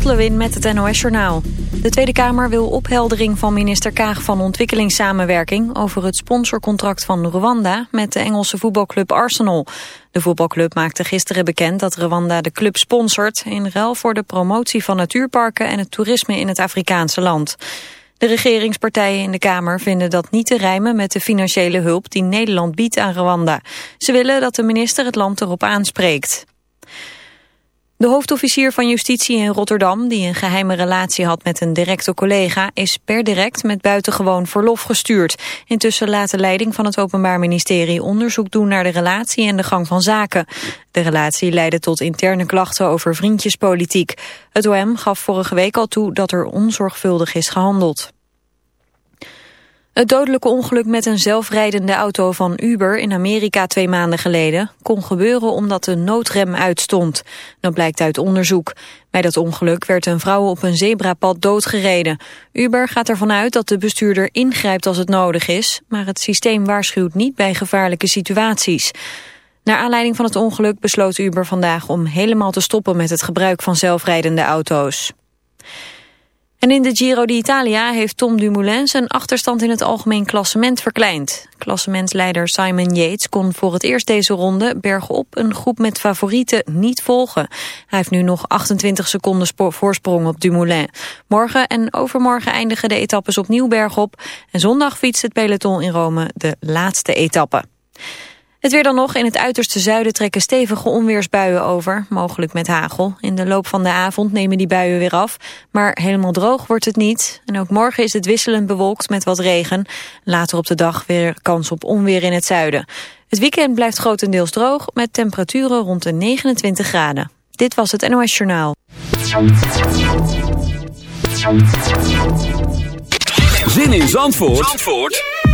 Lot Lewin met het NOS Journaal. De Tweede Kamer wil opheldering van minister Kaag van Ontwikkelingssamenwerking... over het sponsorcontract van Rwanda met de Engelse voetbalclub Arsenal. De voetbalclub maakte gisteren bekend dat Rwanda de club sponsort... in ruil voor de promotie van natuurparken en het toerisme in het Afrikaanse land. De regeringspartijen in de Kamer vinden dat niet te rijmen met de financiële hulp die Nederland biedt aan Rwanda. Ze willen dat de minister het land erop aanspreekt. De hoofdofficier van justitie in Rotterdam, die een geheime relatie had met een directe collega, is per direct met buitengewoon verlof gestuurd. Intussen laat de leiding van het Openbaar Ministerie onderzoek doen naar de relatie en de gang van zaken. De relatie leidde tot interne klachten over vriendjespolitiek. Het OM gaf vorige week al toe dat er onzorgvuldig is gehandeld. Het dodelijke ongeluk met een zelfrijdende auto van Uber in Amerika twee maanden geleden kon gebeuren omdat de noodrem uitstond. Dat blijkt uit onderzoek. Bij dat ongeluk werd een vrouw op een zebrapad doodgereden. Uber gaat ervan uit dat de bestuurder ingrijpt als het nodig is, maar het systeem waarschuwt niet bij gevaarlijke situaties. Naar aanleiding van het ongeluk besloot Uber vandaag om helemaal te stoppen met het gebruik van zelfrijdende auto's. En in de Giro d'Italia heeft Tom Dumoulin zijn achterstand in het algemeen klassement verkleind. Klassementsleider Simon Yates kon voor het eerst deze ronde bergop een groep met favorieten niet volgen. Hij heeft nu nog 28 seconden voorsprong op Dumoulin. Morgen en overmorgen eindigen de etappes opnieuw bergop. En zondag fietst het peloton in Rome de laatste etappe. Het weer dan nog. In het uiterste zuiden trekken stevige onweersbuien over. Mogelijk met hagel. In de loop van de avond nemen die buien weer af. Maar helemaal droog wordt het niet. En ook morgen is het wisselend bewolkt met wat regen. Later op de dag weer kans op onweer in het zuiden. Het weekend blijft grotendeels droog. Met temperaturen rond de 29 graden. Dit was het NOS Journaal. Zin in Zandvoort? Zandvoort?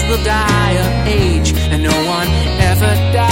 Will die of age, and no one ever dies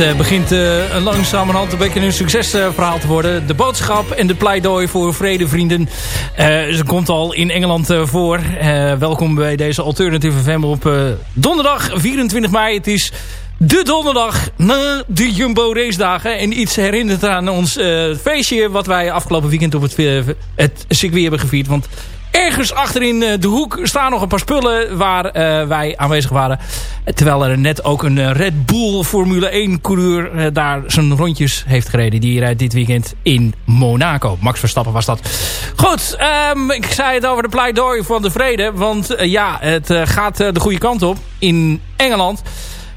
uh, begint uh, een langzamerhand een beetje een succesverhaal te worden. De boodschap en de pleidooi voor vredevrienden. ze komt al in Engeland voor. welkom bij deze Alternative FM op donderdag 24 mei. Het is de donderdag na de Jumbo race dagen. En iets herinnert aan ons feestje wat wij afgelopen weekend op het, het circuit hebben gevierd. Want Ergens achter in eh, de hoek staan nog een paar spullen waar uh, wij aanwezig waren. Terwijl er net ook een eh, Red Bull Formule 1 coureur daar zijn rondjes heeft gereden. Die rijdt dit weekend in Monaco. Max Verstappen was dat. Goed, um, ik zei het over de pleidooi van de vrede. Want ja, het gaat de goede kant op in Engeland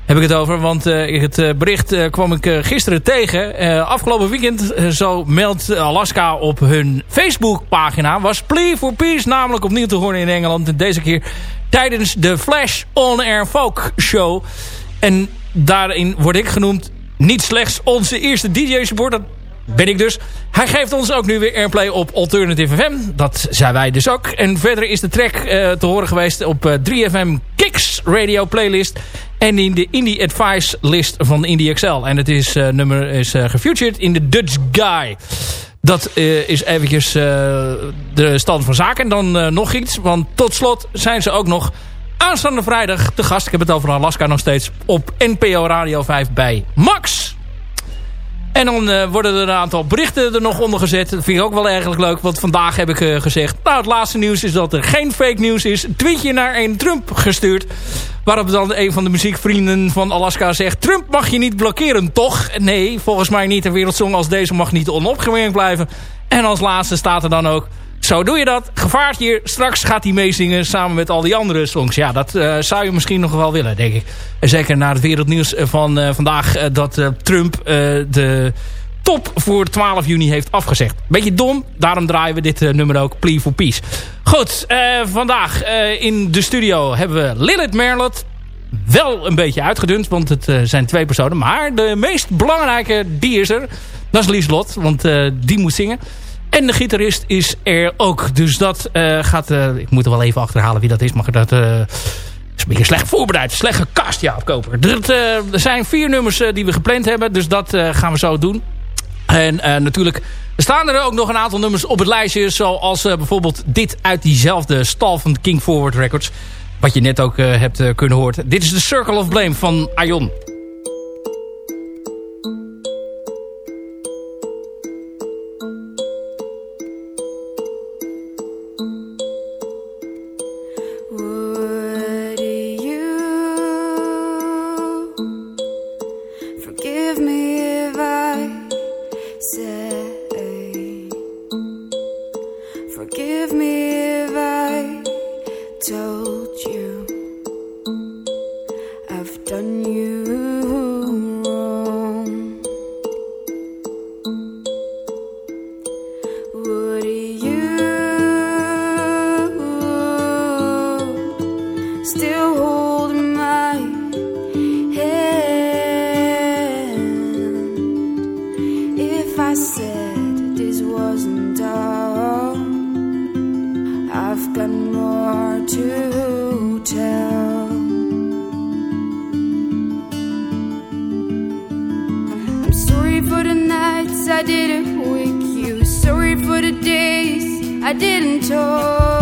heb ik het over. Want uh, het uh, bericht uh, kwam ik gisteren tegen. afgelopen weekend, zo meldt Alaska op hun Facebookpagina... was Plea for Peace namelijk opnieuw te horen in Engeland. Deze keer tijdens de Flash On Air Folk Show. En daarin word ik genoemd niet slechts onze eerste DJ-support ben ik dus. Hij geeft ons ook nu weer airplay op Alternative FM. Dat zijn wij dus ook. En verder is de track uh, te horen geweest op uh, 3FM Kicks radio playlist. En in de Indie Advice list van Indie XL. En het is, uh, nummer is gefeatured in de Dutch Guy. Dat is eventjes de stand van zaken. En dan nog iets. Want tot slot zijn ze ook nog aanstaande vrijdag te gast. Ik heb het over Alaska nog steeds. Op NPO Radio 5 bij Max. En dan uh, worden er een aantal berichten er nog onder gezet. Dat vind ik ook wel eigenlijk leuk. Want vandaag heb ik uh, gezegd... Nou, het laatste nieuws is dat er geen fake nieuws is. Een tweetje naar een Trump gestuurd. Waarop dan een van de muziekvrienden van Alaska zegt... Trump mag je niet blokkeren, toch? Nee, volgens mij niet. Een wereldsong als deze mag niet onopgemerkt blijven. En als laatste staat er dan ook... Zo doe je dat. Gevaart hier. Straks gaat hij meezingen samen met al die andere songs. Ja, dat uh, zou je misschien nog wel willen, denk ik. Zeker na het wereldnieuws van uh, vandaag... Uh, dat Trump de top voor 12 juni heeft afgezegd. Beetje dom, daarom draaien we dit nummer ook. Plea for Peace. Goed, vandaag in de studio hebben we Lilith Merlot. Wel een beetje uitgedund, want het zijn twee personen. Maar de meest belangrijke, die is er. Dat is Lieslot, want die moet zingen. En de gitarist is er ook. Dus dat uh, gaat... Uh, ik moet er wel even achterhalen wie dat is. Maar dat uh, is een beetje slecht voorbereid. Slecht gekast, ja, Koper. Er, zijn vier nummers die we gepland hebben. Dus dat gaan we zo doen. En natuurlijk staan er ook nog een aantal nummers op het lijstje. Zoals bijvoorbeeld dit uit diezelfde stal van King Forward Records. Wat je net ook hebt kunnen horen. Dit is de Circle of Blame van I didn't wake you. Sorry for the days I didn't talk.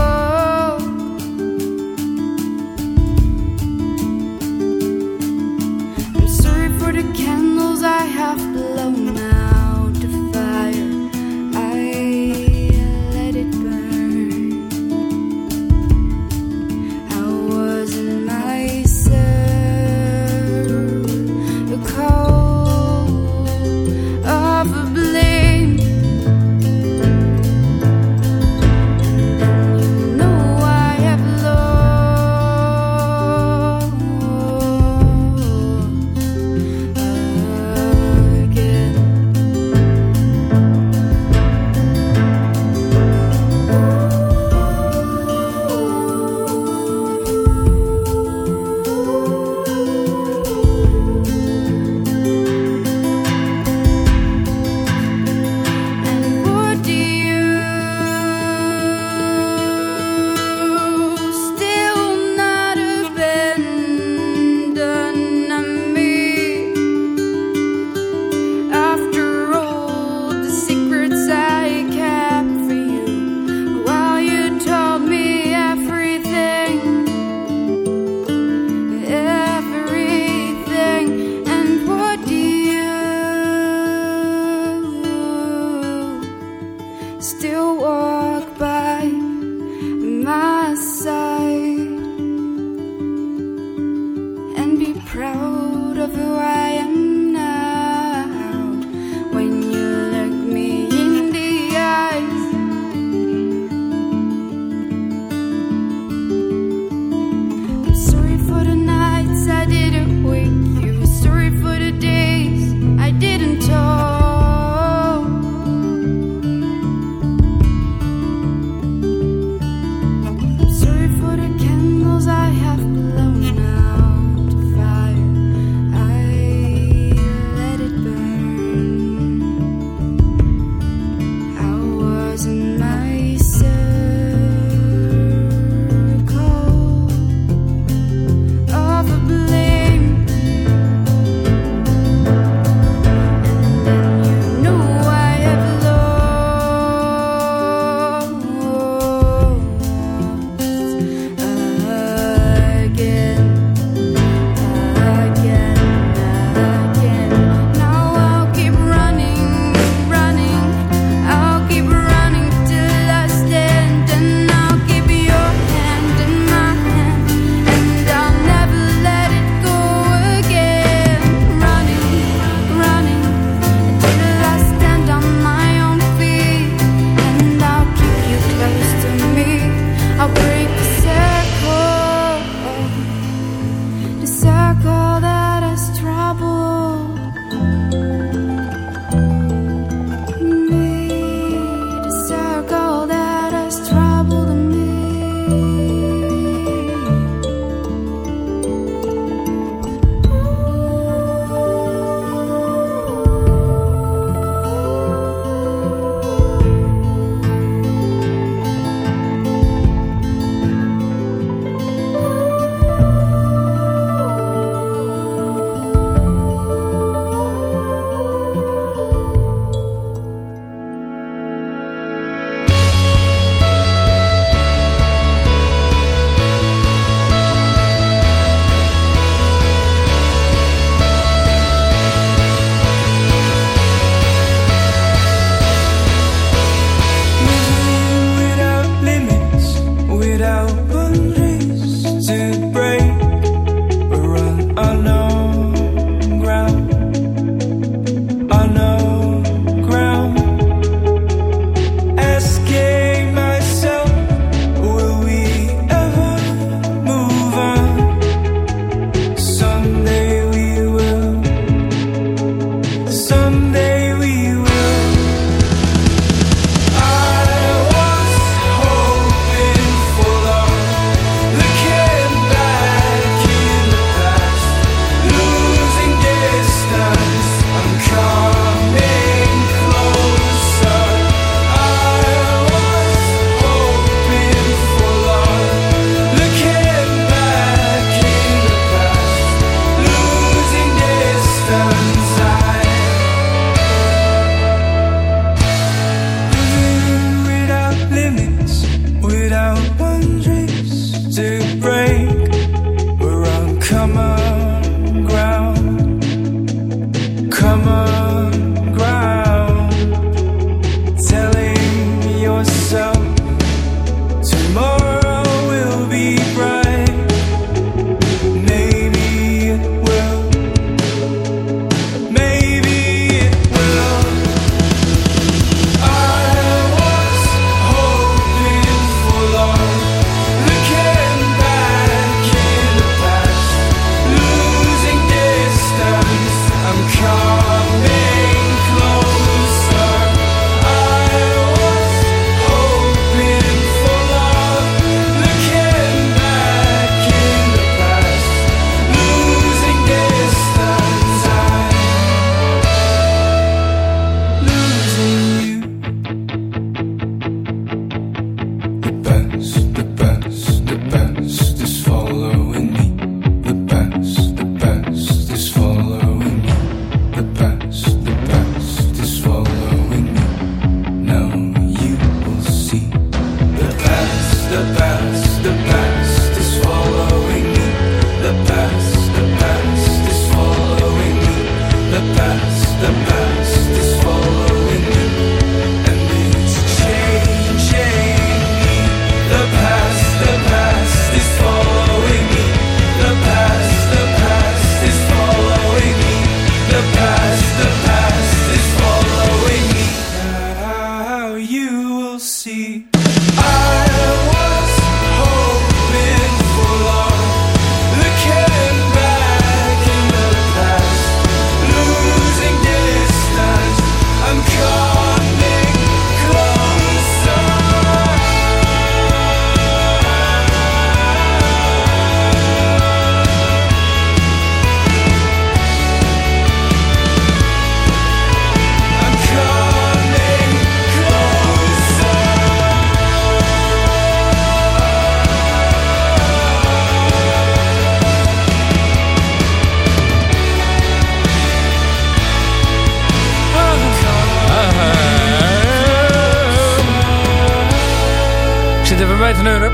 Aion.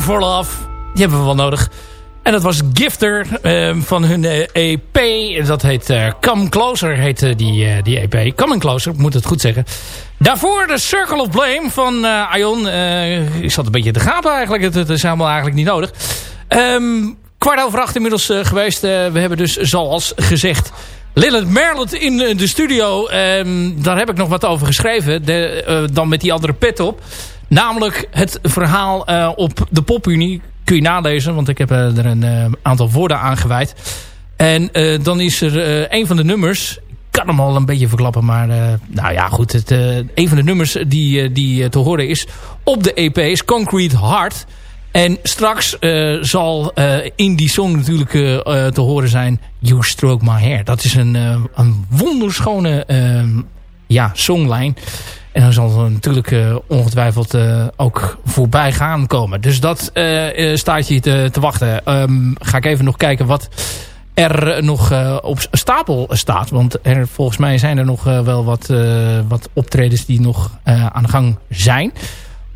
for Love. Die hebben we wel nodig. En dat was Gifter uh, van hun EP. Eh, e dat heet uh, Come Closer, heet uh, die, die EP. Coming Closer, moet het goed zeggen. Daarvoor de Circle of Blame van Ion. ik zat een beetje te gapen eigenlijk. Het, is helemaal eigenlijk niet nodig. Um, kwart over acht inmiddels geweest. we hebben dus zoals gezegd... Lilith Merlet in de studio. Um, daar heb ik nog wat over geschreven. De, dan met die andere pet op. Namelijk het verhaal uh, op de popunie. Kun je nalezen, want ik heb uh, er een uh, aantal woorden aangeweid. En dan is er een van de nummers... Ik kan hem al een beetje verklappen, maar nou ja, goed. Het, een van de nummers die, die te horen is op de EP is Concrete Heart. En straks zal in die song natuurlijk te horen zijn You Stroke My Hair. Dat is een, een wonderschone ja, songlijn. En dan zal natuurlijk uh, ongetwijfeld uh, ook voorbij gaan komen. Dus dat uh, staat je te, te wachten. Um, ga ik even nog kijken wat er nog op stapel staat. Want er, volgens mij zijn er nog wel wat, wat optredens die nog aan de gang zijn.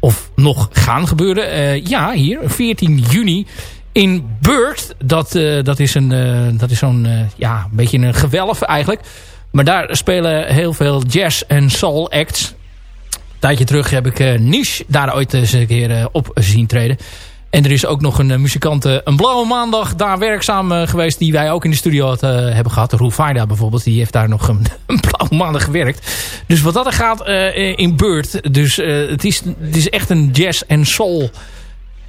Of nog gaan gebeuren. ja, hier, 14 juni in Beurt. Dat, dat is, een, dat is zo'n ja, een beetje een gewelf eigenlijk. Maar daar spelen heel veel jazz en soul acts tijdje terug heb ik uh, Niche daar ooit eens een keer uh, op zien treden. En er is ook nog een uh, muzikant, een blauwe maandag, daar werkzaam geweest. Die wij ook in de studio had, hebben gehad. Roel bijvoorbeeld. Die heeft daar nog een, een blauwe maandag gewerkt. Dus wat dat er gaat in beurt. Dus het, is, het is echt een jazz en soul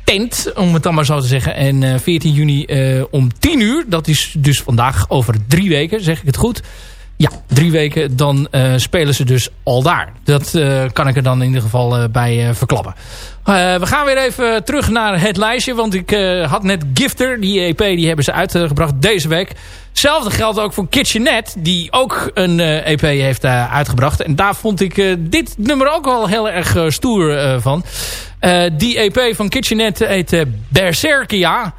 tent. Om het dan maar zo te zeggen. En 14 juni om 10 uur. Dat is dus vandaag over drie weken. Zeg ik het goed. Ja, drie weken, dan uh, spelen ze dus al daar. Dat uh, kan ik er dan in ieder geval uh, bij verklappen. we gaan weer even terug naar het lijstje. Want ik had net Gifter, die EP, die hebben ze uitgebracht deze week. Hetzelfde geldt ook voor Kitchenette, die ook een EP heeft uitgebracht. En daar vond ik dit nummer ook wel heel erg stoer van. die EP van Kitchenette heet Berserkia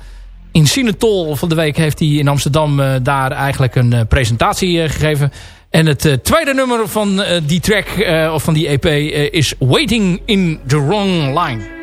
in Sinetol van de week heeft hij in Amsterdam uh, daar eigenlijk een uh, presentatie uh, gegeven. En het tweede nummer van die track, of van die EP, is Waiting in the Wrong Line.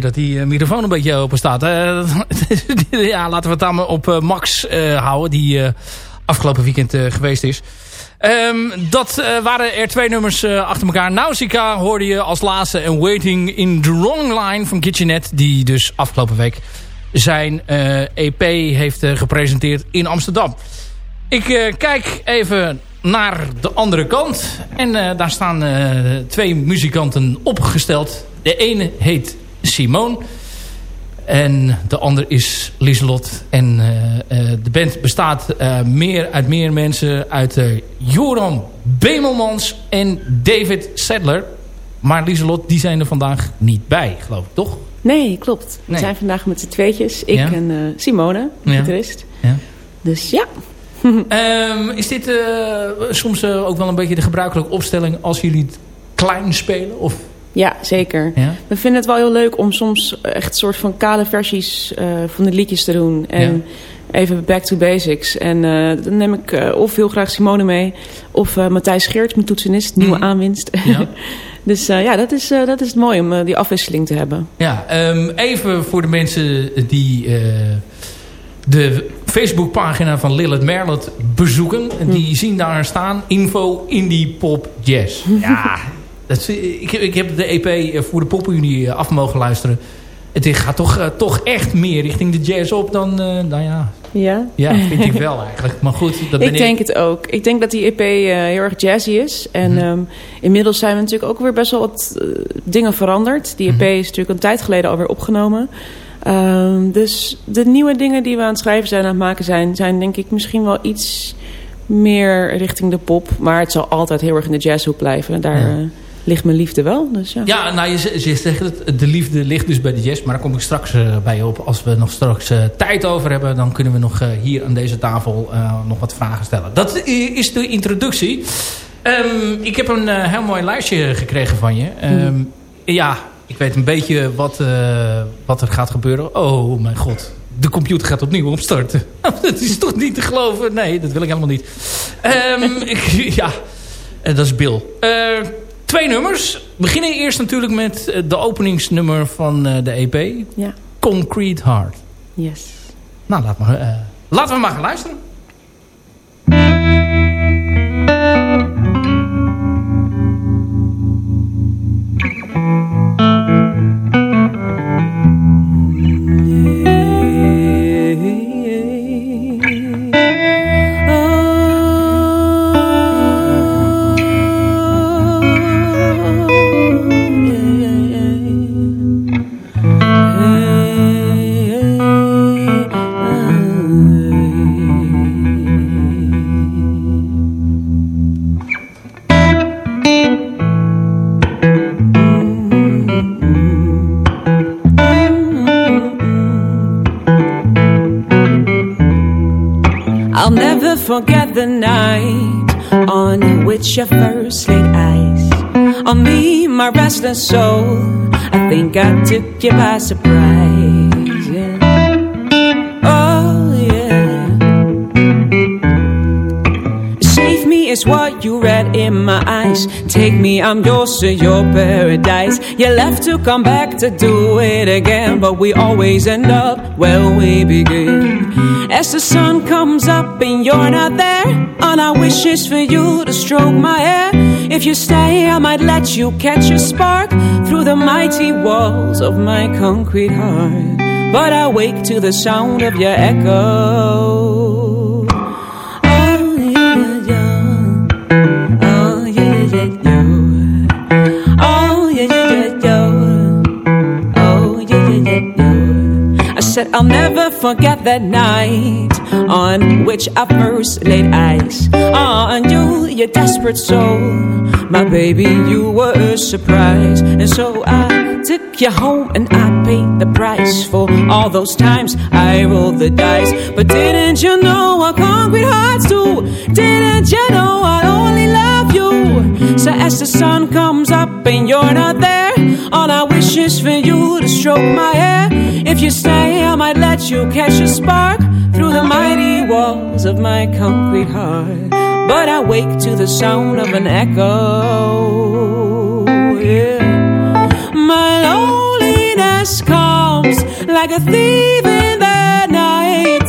Dat die uh, microfoon een beetje open staat. Ja, laten we het dan op uh, Max houden. Die afgelopen weekend geweest is. Um, dat waren er twee nummers achter elkaar. Nausicaa hoorde je als laatste. En Waiting in the Wrong Line van Kitchenet. Die dus afgelopen week zijn EP heeft gepresenteerd in Amsterdam. Ik kijk even naar de andere kant. En daar staan twee muzikanten opgesteld. De ene heet Simone. En de ander is Lieselot. En uh, de band bestaat meer uit meer mensen. Uit Joram Bemelmans en David Sadler. Maar Lieselot, die zijn er vandaag niet bij, geloof ik, toch? Nee, klopt. We zijn vandaag met z'n tweetjes. Ik ja. en Simone, gitarist. Ja. ja. Dus ja, um, is dit uh, soms uh, ook wel een beetje de gebruikelijke opstelling als jullie het klein spelen? Of? Ja, zeker. Ja? We vinden het wel heel leuk om soms echt een soort van kale versies uh, van de liedjes te doen. En ja. even back to basics. En dan neem ik of heel graag Simone mee. Of Matthijs Geert, mijn toetsenist, nieuwe mm. aanwinst. Ja. dus ja, dat is, dat is het mooi om die afwisseling te hebben. Ja, um, even voor de mensen die de Facebookpagina van Lilith Merlet bezoeken. En die zien daar staan info indie pop jazz. Ja, dat, ik, ik heb de EP voor de Poppenunie af mogen luisteren. Het gaat toch, uh, toch echt meer richting de jazz op dan, nou ja. Ja? Ja, vind ik wel eigenlijk. Maar goed, dat ben ik. denk het ook. Ik denk dat die EP heel erg jazzy is. En mm -hmm. um, inmiddels zijn we natuurlijk ook weer best wel wat dingen veranderd. Die EP mm -hmm. is natuurlijk een tijd geleden alweer opgenomen. Um, dus de nieuwe dingen die we aan het schrijven zijn, aan het maken zijn... zijn denk ik misschien wel iets meer richting de pop. Maar het zal altijd heel erg in de jazzhoek blijven. Daar ja. Ligt mijn liefde wel. Dus ja. ja, nou je, je zegt het, de liefde ligt dus bij de jazz. Maar daar kom ik straks uh, bij op. Als we nog straks uh, tijd over hebben... dan kunnen we nog hier aan deze tafel nog wat vragen stellen. Dat is de introductie. Um, ik heb een heel mooi lijstje gekregen van je. Um, mm. Ja, ik weet een beetje wat, wat er gaat gebeuren. Oh mijn god. De computer gaat opnieuw opstarten. dat is toch niet te geloven? Nee, dat wil ik helemaal niet. Um, ik, ja, dat is Bill. Uh, twee nummers. We beginnen eerst natuurlijk met de openingsnummer van de EP. Ja. Concrete Heart. Yes. Nou, laat maar, laten we maar gaan luisteren. My restless soul. I think I took you by surprise. Yeah. Oh, yeah. Save me is what you read in my eyes. Take me, I'm yours to your paradise. You left to come back to do it again, but we always end up where we begin. As the sun comes up and you're not there, all I wish is for you to stroke my hair. If you stay, I might let you catch a spark through the mighty walls of my concrete heart. But I wake to the sound of your echo. Said I'll never forget that night on which I first laid eyes on you, your desperate soul. My baby, you were a surprise. And so I took you home and I paid the price for all those times I rolled the dice. But didn't you know what concrete hearts do? Didn't you know I only love you? So as the sun comes up and you're not there, all I wish is for you to stroke my hair. If you stay, I might let you catch a spark through the mighty walls of my concrete heart. But I wake to the sound of an echo. Yeah. just comes like a thief in the night.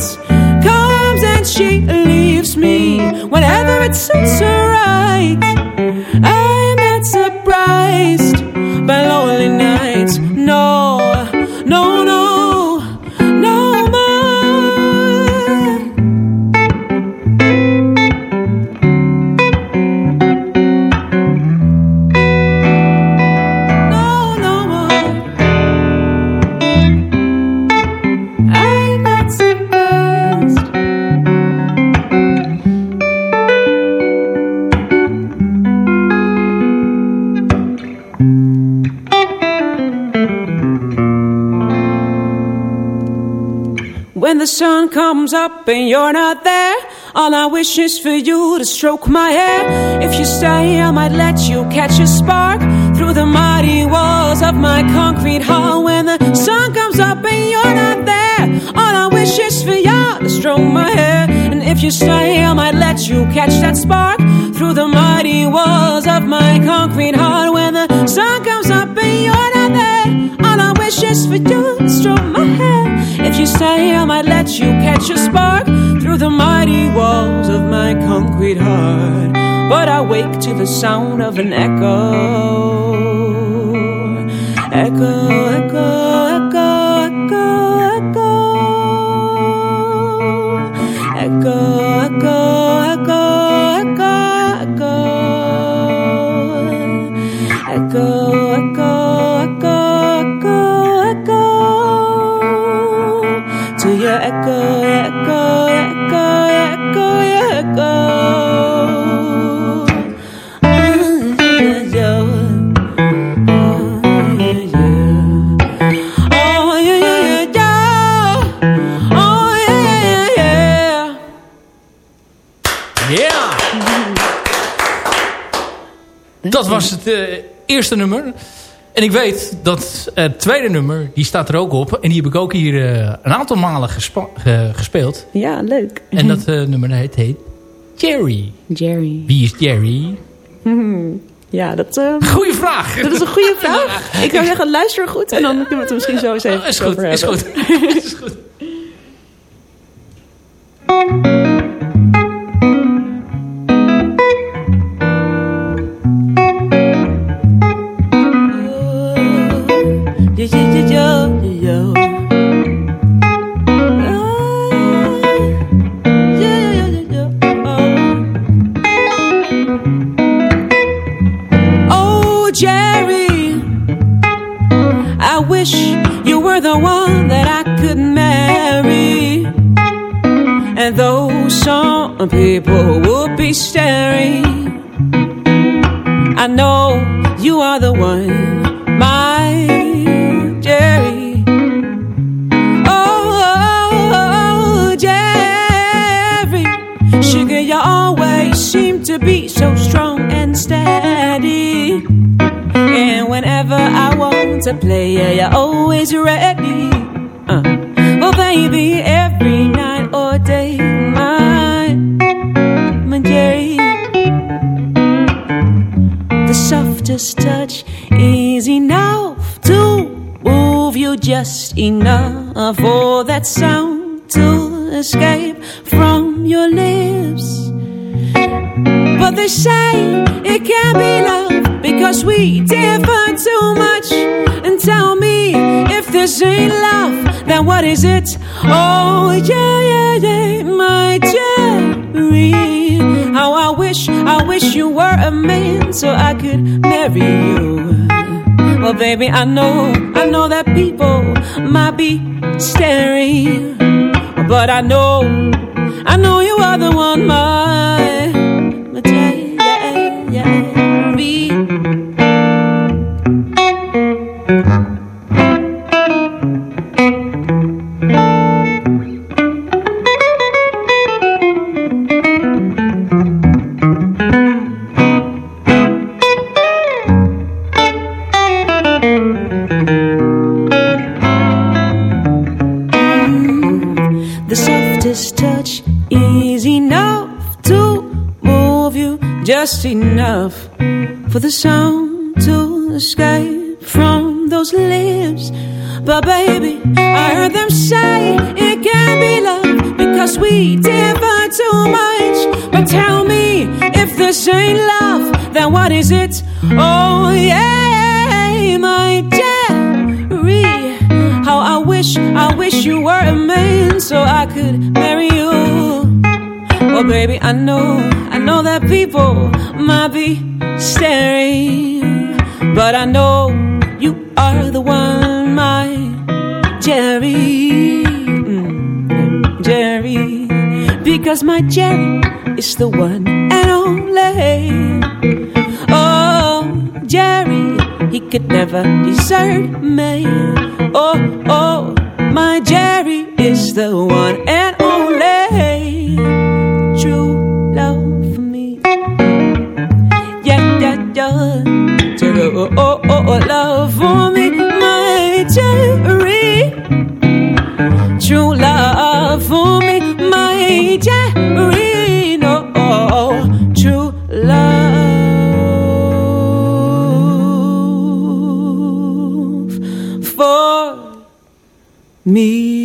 Comes and she leaves me whenever it suits her right. I'm not surprised by lonely no. Up and you're not there, all I wish is for you to stroke my hair. If you stay, I might let you catch a spark through the mighty walls of my concrete hall. When the sun comes up and you're not there, all I wish is for you to stroke my hair. And if you stay, I might let you catch that spark through the mighty walls of my concrete heart. When the sun comes up and you're not there, all I wish is for you to stroke my hair. Stay, I might let you catch a spark through the mighty walls of my concrete heart. But I wake to the sound of an. Echo, echo, echo, was het eh, eerste nummer. En ik weet dat het tweede nummer, die staat er ook op. En die heb ik ook hier eh, een aantal malen gespeeld. Ja, leuk. En dat eh, nummer heet, heet Jerry. Jerry. Wie is Jerry? Ja, dat, eh, Goeie vraag. dat is een goede vraag. Ik zou zeggen, luister goed en dan kunnen we het er misschien zo eens even is goed, over is hebben. goed. is goed. That I could marry. And though some people would be staring, I know you are the one, to play, yeah, you're always ready. Uh. Well, baby, every night or day, my, my Jerry. The softest touch is enough to move you just enough for that sound to escape from your lips. They say it can't be love because we differ too much. And tell me if this ain't love, then what is it? Oh, yeah, yeah, yeah, my Jerry. How I wish, I wish you were a man so I could marry you. Well, baby, I know, I know that people might be staring. But I know, I know you are the one, my just enough for the sound to escape from those lips. But baby, I heard them say it can't be love because we differ too much. But tell me if this ain't love, then what is it? Oh yeah, my Jerry. How I wish, I wish you were a man so I could marry you. Oh baby, I know, I know that people might be staring, but I know you are the one, my Jerry, mm, Jerry, because my Jerry is the one and only. Oh, Jerry, he could never desert me. Oh, oh, my Jerry is the one and only Oh, oh, oh, love for me, my Jerry. True love for me, my Jerry. No, true love for me.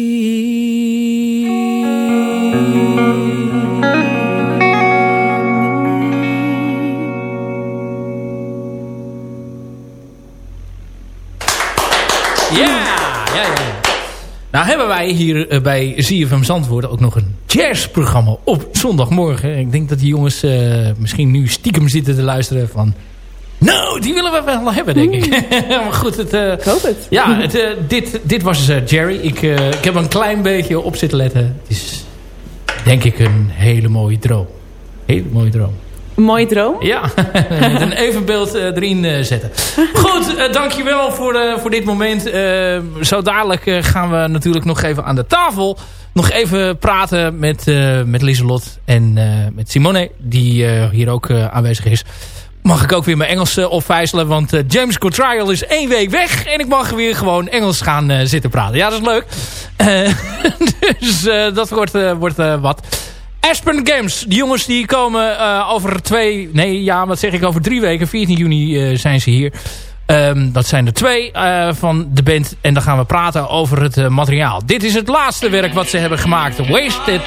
Wij hier eh, bij ZFM Zandvoort ook nog een jazzprogramma op zondagmorgen. Ik denk dat die jongens eh, misschien nu stiekem zitten te luisteren van... Nou, die willen we wel hebben, denk ik. maar goed, het, eh, Ik hoop het. ja, het, dit, dit was eh, Jerry. Ik, ik heb een klein beetje op zitten letten. Het is, denk ik, een hele mooie droom. Hele mooie droom. Een mooie droom. Ja, een evenbeeld eh, erin eh, zetten. Goed, eh, dankjewel voor, voor dit moment. Zo dadelijk gaan we natuurlijk nog even aan de tafel... nog even praten met, met Lieselot en met Simone... die hier ook aanwezig is. Mag ik ook weer mijn Engels opvijzelen... want James Cotrial is één week weg... en ik mag weer gewoon Engels gaan zitten praten. Ja, dat is leuk. Dus dat wordt, wordt wat... Aspen Games, die jongens die komen eh, over twee... Nee, ja, wat zeg ik, over drie weken. 14 juni eh, zijn ze hier. Ehm, dat zijn er twee eh, van de band. En dan gaan we praten over het materiaal. Dit is het laatste werk wat ze hebben gemaakt. Wasted.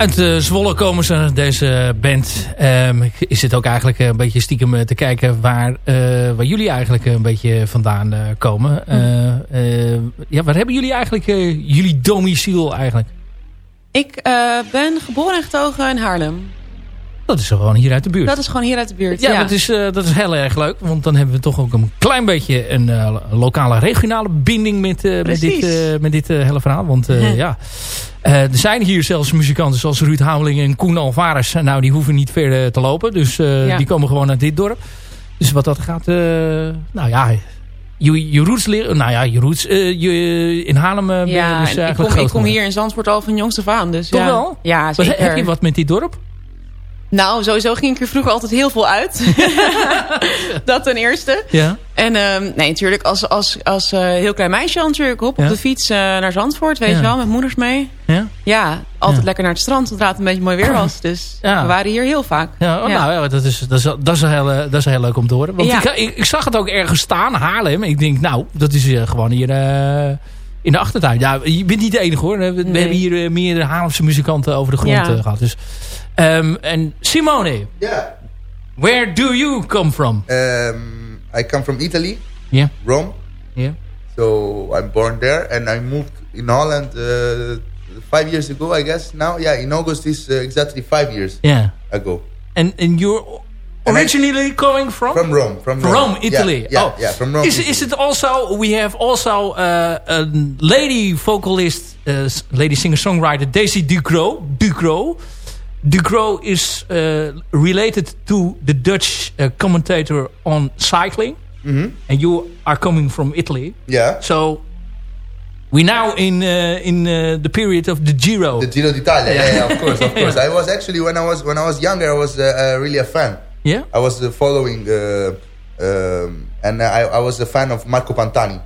Uit eh, Zwolle komen ze, deze band. Ehm, is het ook eigenlijk een beetje stiekem eh, te kijken waar, eh, waar jullie eigenlijk een beetje vandaan eh, komen. Eh, eh, ja, waar hebben jullie eigenlijk eh, jullie domiciel eigenlijk? Ik eh, ben geboren en getogen in Haarlem. Dat is gewoon hier uit de buurt. Dat is gewoon hier uit de buurt. ja, Ja, Dat, is, eh, dat is heel erg leuk. Want dan hebben we toch ook een klein beetje een eh, lokale regionale binding met, eh, met dit, met dit hele verhaal. Want Ja. er zijn hier zelfs muzikanten zoals Ruud Hameling en Koen Alvarez. Nou, die hoeven niet ver eh, te lopen. Dus Ja. die komen gewoon uit dit dorp. Dus wat dat gaat, nou ja... Je, je roots leren, nou ja, je roots je, in Haarlem ja dus ik kom, ik kom hier in Zandvoort al van jongs af aan. Dus Toch ja. wel? Ja, zeker. heb je wat met dit dorp? Nou, sowieso ging ik er vroeger altijd heel veel uit. dat ten eerste. Ja. En ehm, nee, natuurlijk als, als, als eh, heel klein meisje natuurlijk. Hop, Ja. op de fiets eh, naar Zandvoort, weet Ja. je wel. Met moeders mee. Ja? Ja, altijd lekker naar het strand zodra het een beetje mooi weer was. Dus we waren hier heel vaak. Ja, oh, nou ja, dat is, dat, is, dat, is heel, dat is heel leuk om te horen. Want ik, ik, ik zag het ook ergens staan, Haarlem. Ik denk, nou, dat is eh, gewoon hier in de achtertuin. Ja, je bent niet de enige hoor. We, hebben hier meerdere Haarlemse muzikanten over de grond Ja. eh, gehad. Dus, Ehm, en Simone, Yeah. where do you come from? Um, I come from Italy, Yeah, Rome. yeah. So I'm born there, and I moved in Holland uh, five years ago, I guess. Now, yeah, in August is uh, exactly five years Yeah. ago. And, and you're And originally coming from? From Rome, from From Rome, Rome, Italy. Yeah, yeah, oh. yeah, from Rome. Is, Italy. is it also, we have also uh, a lady vocalist, uh, lady singer-songwriter, Daisy Ducro. Ducro. Ducro is uh, related to the Dutch uh, commentator on cycling. Mhm. And you are coming from Italy. Yeah, So we now in uh, in uh, the period of the Giro. the Giro d'Italia. Yeah, yeah, of course, of course. Yeah. I was actually when I was when I was younger, I was uh, uh, really a fan. yeah? I was uh, following, uh, um, and I, I was a fan of Marco Pantani.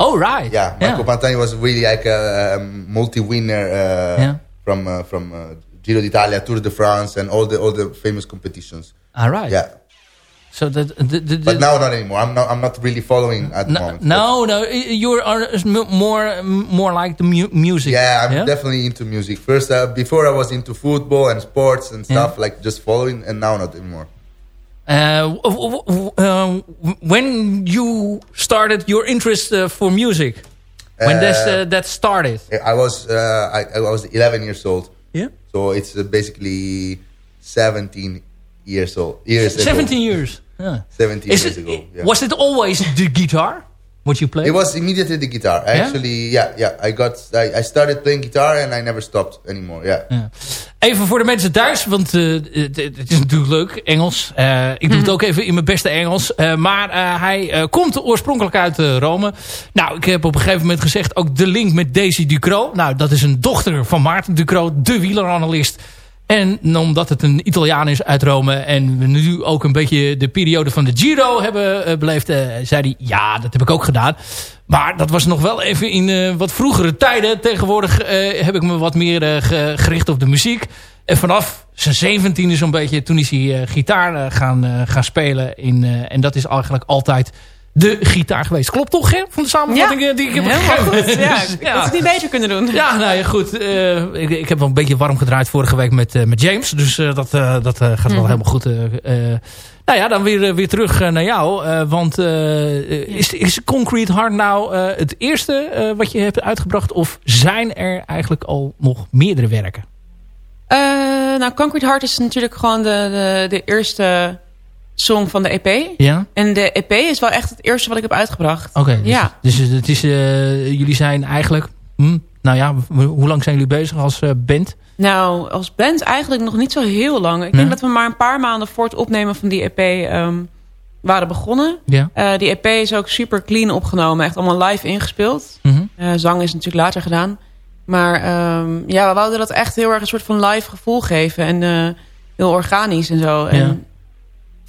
Oh, right. Yeah, Marco Pantani was really like a, um multi-winner uh, Yeah. from uh, from uh, Giro d'Italia, Tour de France, and all the all the famous competitions. All right. Yeah, So that, the, the, but now not anymore. I'm not I'm not really following at the No, moment. no, no. You're more more like the mu music. Yeah, I'm definitely into music. First, uh, before I was into football and sports and stuff, like just following, and now not anymore. Uh, uh, when you started your interest uh, for music, when Uh, this, uh, that started, I was uh, I, I was 11 years old, yeah, so it's uh, basically 17 years old. Years ago. seventeen years. Yeah. 17 Is years it, ago. Yeah. Was it always the guitar? What you play? It was immediately the guitar. I Yeah? actually, yeah, yeah. I got, I, I started playing guitar and I never stopped anymore. Yeah. Ja. Even voor de mensen thuis, want eh, het, het is natuurlijk leuk, Engels. Eh, ik doe het ook even in mijn beste Engels. Eh, maar eh, hij eh, komt oorspronkelijk uit Rome. Nou, ik heb op een gegeven moment gezegd ook de link met Daisy Ducro. Nou, dat is een dochter van Maarten Ducro, de wieleranalist. En omdat het een Italiaan is uit Rome en we nu ook een beetje de periode van de Giro hebben eh, beleefd, eh, zei hij, ja, dat heb ik ook gedaan. Maar dat was nog wel even in eh, wat vroegere tijden. Tegenwoordig heb ik me wat meer ge- gericht op de muziek. En vanaf zijn zeventiende zo'n beetje, toen is hij gitaar gaan, gaan spelen. In, en dat is eigenlijk altijd de gitaar geweest. Klopt toch, hè? Van de samenvatting eh, die ik heb gegeven. goed. Ja, Dus, ik had het niet beter kunnen doen. ja, nou ja, goed. eh, ik, ik heb wel een beetje warm gedraaid vorige week met, eh, met James. Dus dat, dat gaat wel helemaal goed. nou ja, dan weer, weer terug naar jou. want is, is Concrete Heart nou het eerste wat je hebt uitgebracht? Of zijn er eigenlijk al nog meerdere werken? Nou, Concrete Heart is natuurlijk gewoon de, de, de eerste song van de EP. Ja? En de EP is wel echt het eerste wat ik heb uitgebracht. Oké. dus, Ja. dus het is, eh, jullie zijn eigenlijk... hm, nou ja, hoe lang zijn jullie bezig als eh, band? Nou, als band eigenlijk nog niet zo heel lang. Ik Nee? denk dat we maar een paar maanden voor het opnemen van die EP ehm, waren begonnen. Ja. Eh, die EP is ook super clean opgenomen. Echt allemaal live ingespeeld. Mhm. Zang is natuurlijk later gedaan. Maar ehm, ja, we wouden dat echt heel erg een soort van live gevoel geven. En heel organisch en zo. En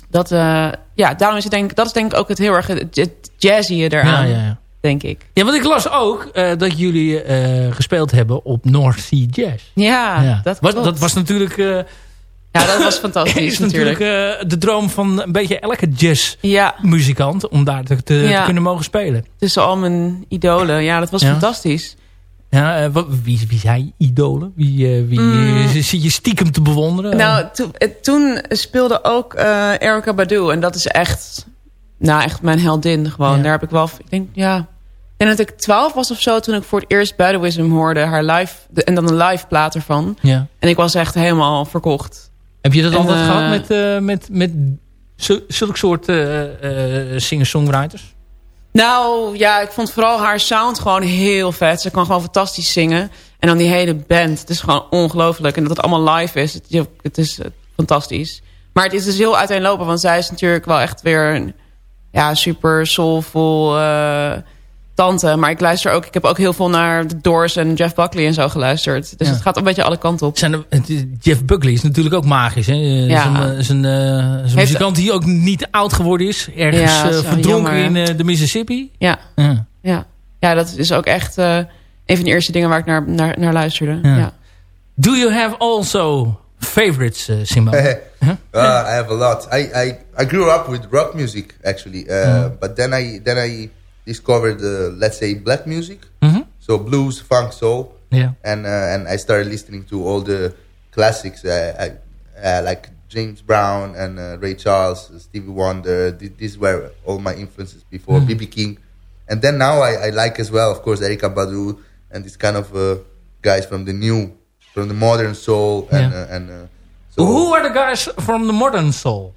dat, eh, ja, daarom is het denk, dat is denk ik ook het heel erg het het jazzy Ja, eraan, ja, ja. denk ik. Ja, want ik las ook eh, dat jullie eh, gespeeld hebben op North Sea Jazz. Ja, Ja. dat was, dat was natuurlijk, Ja, dat was fantastisch is natuurlijk de droom van een beetje elke Ja, jazzmuzikant om daar te, te, Ja. te kunnen mogen spelen. tussen al mijn idolen. Ja, dat was Ja. fantastisch. Ja, eh, wie, wie zijn idolen? Wie, eh, wie eh, zit je stiekem te bewonderen? Nou, to- toen speelde ook eh Erica Badu. En dat is echt, nou, echt mijn heldin gewoon. Ja. Daar heb ik wel, ik denk, ja... Ik denk dat ik twaalf was of zo toen ik voor het eerst Baduism hoorde. Haar live, de- en dan een live plaat ervan. ja. En ik was echt helemaal verkocht. Heb je dat En, altijd eh, gehad met, eh, met, met zu- zulke soort singer-songwriters? Nou, ja, ik vond vooral haar sound gewoon heel vet. Ze kan gewoon fantastisch zingen. En dan die hele band. Het is gewoon ongelooflijk. En dat het allemaal live is. Het, het is eh, fantastisch. Maar het is dus heel uiteenlopen. Want zij is natuurlijk wel echt weer een ja, super soulful eh, tante. Maar ik luister ook... Ik heb ook heel veel naar The Doors en Jeff Buckley en zo geluisterd. Dus Ja. het gaat een beetje alle kanten op. Zijn er, Jeff Buckley is natuurlijk ook magisch. Hè? Eh, Ja. Is een, eh, is een, eh, muzikant die ook niet oud geworden is. Ergens Ja, zo verdronken jammer, in de Mississippi. Ja, Ja. ja. ja, dat is ook echt eh, een van de eerste dingen waar ik naar, naar, naar luisterde. Ja. ja. Do you have also favorites, uh, Simone? uh, I have a lot. I, I, I grew up with rock music actually, uh, but then I then I discovered uh, let's say black music, Mhm. so blues, funk, soul, Ja. and uh, and I started listening to all the classics. Uh, I, uh, like James Brown and uh, Ray Charles, Stevie Wonder. Th- these were all my influences before BB King, and then now I, I like as well, of course, Erika Badu and these kind of uh, guys from the new, from the modern soul and Yeah. uh, and. Uh, so, Who are the guys from the modern soul?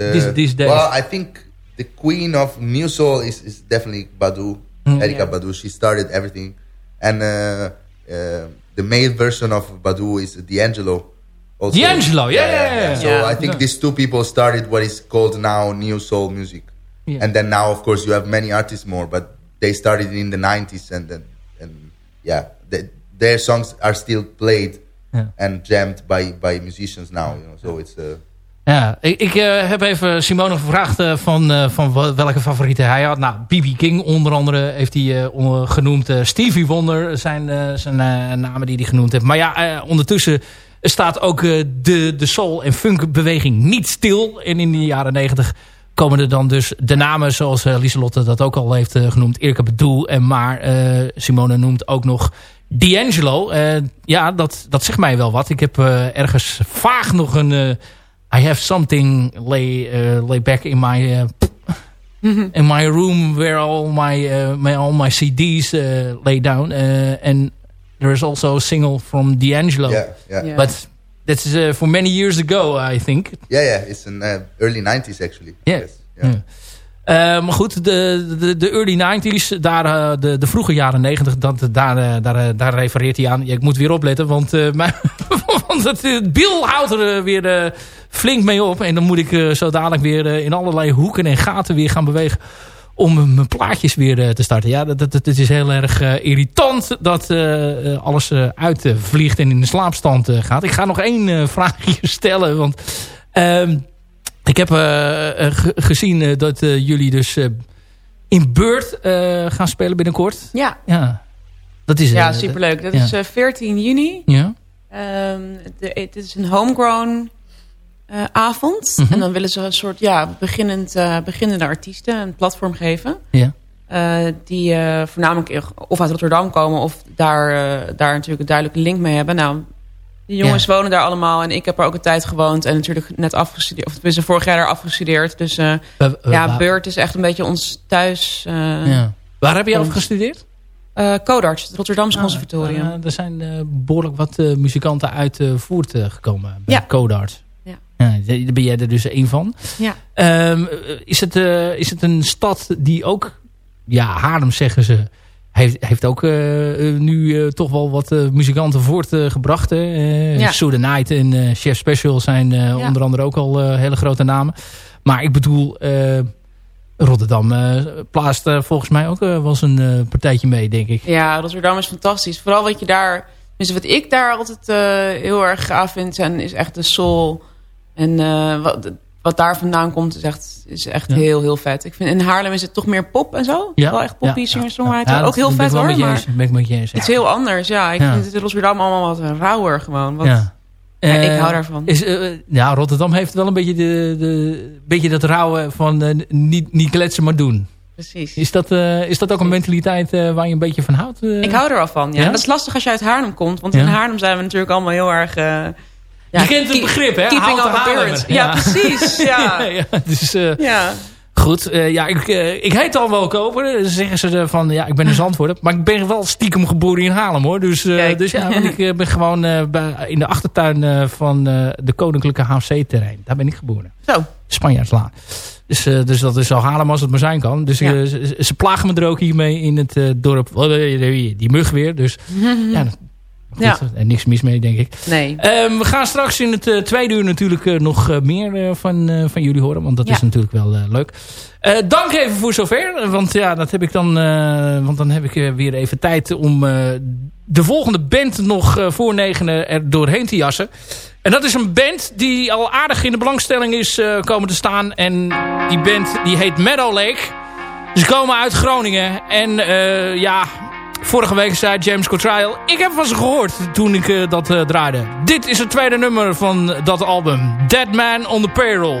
uh, These- these days? Well, I think the queen of new soul is, is definitely Badu, Mm. Erika Yeah. Badu. She started everything, and uh, uh, the male version of Badu is D'Angelo. Also, D'Angelo, yeah, yeah, yeah. So. I think Yeah. these two people started what is called now new soul music, and then now of course you have many artists more, but they started in the '90s, and then and yeah, the, their songs are still played and jammed by by musicians now. You know, so it's uh, Ja, ik, ik eh, heb even Simone gevraagd eh, van, eh, van welke favorieten hij had. Nou, B.B. King onder andere heeft hij genoemd. Stevie Wonder zijn, zijn namen die hij genoemd heeft. Maar ja, ondertussen staat ook de, de soul- en funkbeweging niet stil. En in de jaren negentig komen er dan dus de namen zoals Lieselotte dat ook al heeft genoemd. Erika Badu. En maar Simone noemt ook nog D'Angelo. Ja, dat, dat zegt mij wel wat. Ik heb ergens vaag nog een... I have something lay, uh, lay back in my... Uh, in my room where all my, uh, my all my CDs uh, lay down. Uh, and there is also a single from D'Angelo. yeah, yeah. Yeah. But that's uh, for many years ago, I think. Yeah, yeah, it's in uh, early '90s actually. Yeah. Yes, yeah. Ja. Eh, maar goed, de, de, de early 90s, daar, eh, de, de vroege jaren 90, dat, daar, eh, daar, eh, daar refereert hij aan. Ja, ik moet weer opletten, want, eh, mijn, want het eh, Bill houdt er eh, weer eh, flink mee op. En dan moet ik zo dadelijk weer in allerlei hoeken en gaten weer gaan bewegen om mijn plaatjes weer te starten. Ja, dat, dat, dat is heel erg irritant dat alles eh, uitvliegt en in de slaapstand gaat. Ik ga nog één vraagje stellen, want... ehm, ik heb ge- gezien dat jullie dus in Beurt gaan spelen binnenkort. Ja, Ja, dat is... ja superleuk. Dat ja. is eh, 14 juni. Ja, het is een homegrown eh, avond. Mhm. En dan willen ze een soort ja, beginnend, eh, beginnende artiesten een platform geven. ja. Eh, die voornamelijk of uit Rotterdam komen of daar, daar natuurlijk een duidelijke link mee hebben. Nou, die jongens wonen daar allemaal en ik heb er ook een tijd gewoond en natuurlijk net afgestudeerd. Of tenminste vorig jaar daar afgestudeerd. Dus ja, Beurt is echt een beetje ons thuis. ja. Waar heb je ons- eh, Codarts, het Rotterdamse conservatorium. Uh, er zijn eh, behoorlijk wat muzikanten uit Voert eh, gekomen bij Ja. Codart. Ja. Ja, daar ben jij er dus één van. ja. Ehm, eh, is, het, is het een stad die ook... Ja, Haarlem zeggen ze... Heeft, heeft ook nu toch wel wat muzikanten voortgebracht. Eh Ja. Sue the Night en Chef Special zijn onder andere ook al hele grote namen. Maar ik bedoel... eh, Rotterdam eh plaatst eh, volgens mij ook eh, wel eens een eh, partijtje mee, denk ik. Ja, Rotterdam is fantastisch. Vooral wat je daar... Dus wat ik daar altijd eh, heel erg gaaf vind... Zijn, is echt de soul. En eh, wat, wat daar vandaan komt is echt, is echt Ja. heel, heel vet. Ik vind, in Haarlem is het toch meer pop en zo. Wel echt poppy, ja, ja. Ja, ook heel vet hoor. met je Maar eens, ben ik met je eens. het is heel anders. Ja, ik Ja. vind het in Rotterdam allemaal wat rauwer gewoon. Wat, ja. Ja, ik Eh, hou daarvan. Is, eh, ja, Rotterdam heeft wel een beetje, de, de, beetje dat rauwe van eh, niet, niet kletsen maar doen. precies. Is dat, is dat ook een mentaliteit waar je een beetje van houdt? Ik hou er wel van, ja. Ja? Dat is lastig als je uit Haarlem komt. Want Ja. in Haarlem zijn we natuurlijk allemaal heel erg... ja, je kent het begrip, hè? Keeping up appearance. Ja, precies. Ja. ja, dus, eh, ja. Goed, eh, ja, ik, eh, ik heet al wel koper. Dan zeggen ze van, ja, ik ben een Zandvoorter. Maar ik ben wel stiekem geboren in Haarlem, hoor. Dus, eh, dus ja, want ik eh, ben gewoon eh, bij, in de achtertuin eh, van eh, de Koninklijke HC-terrein. Daar ben ik geboren. Zo. Spanjaardslaan. Dus, eh, dus dat is zo Haarlem als het maar zijn kan. Dus Ja. eh, ze, ze plagen me er ook hiermee in het eh, dorp. Oh, die mug weer. Dus ja, goed, Ja. en niks mis mee, denk ik. Nee. Ehm, we gaan straks in het eh, tweede uur natuurlijk eh, nog eh, meer eh, van, eh, van jullie horen. Want dat Ja. is natuurlijk wel eh, leuk. Eh, dank even voor zover. Want ja, dat heb ik dan. eh, want dan heb ik eh, weer even tijd om eh, de volgende band nog eh, voor negenen er doorheen te jassen. En dat is een band die al aardig in de belangstelling is eh, komen te staan. En die band die heet Meadow Lake. Ze komen uit Groningen. En eh, ja, vorige week zei James Cotrial... ik heb van ze gehoord toen ik eh, dat eh, draaide. Dit is het tweede nummer van dat album. Dead Man on the Payroll.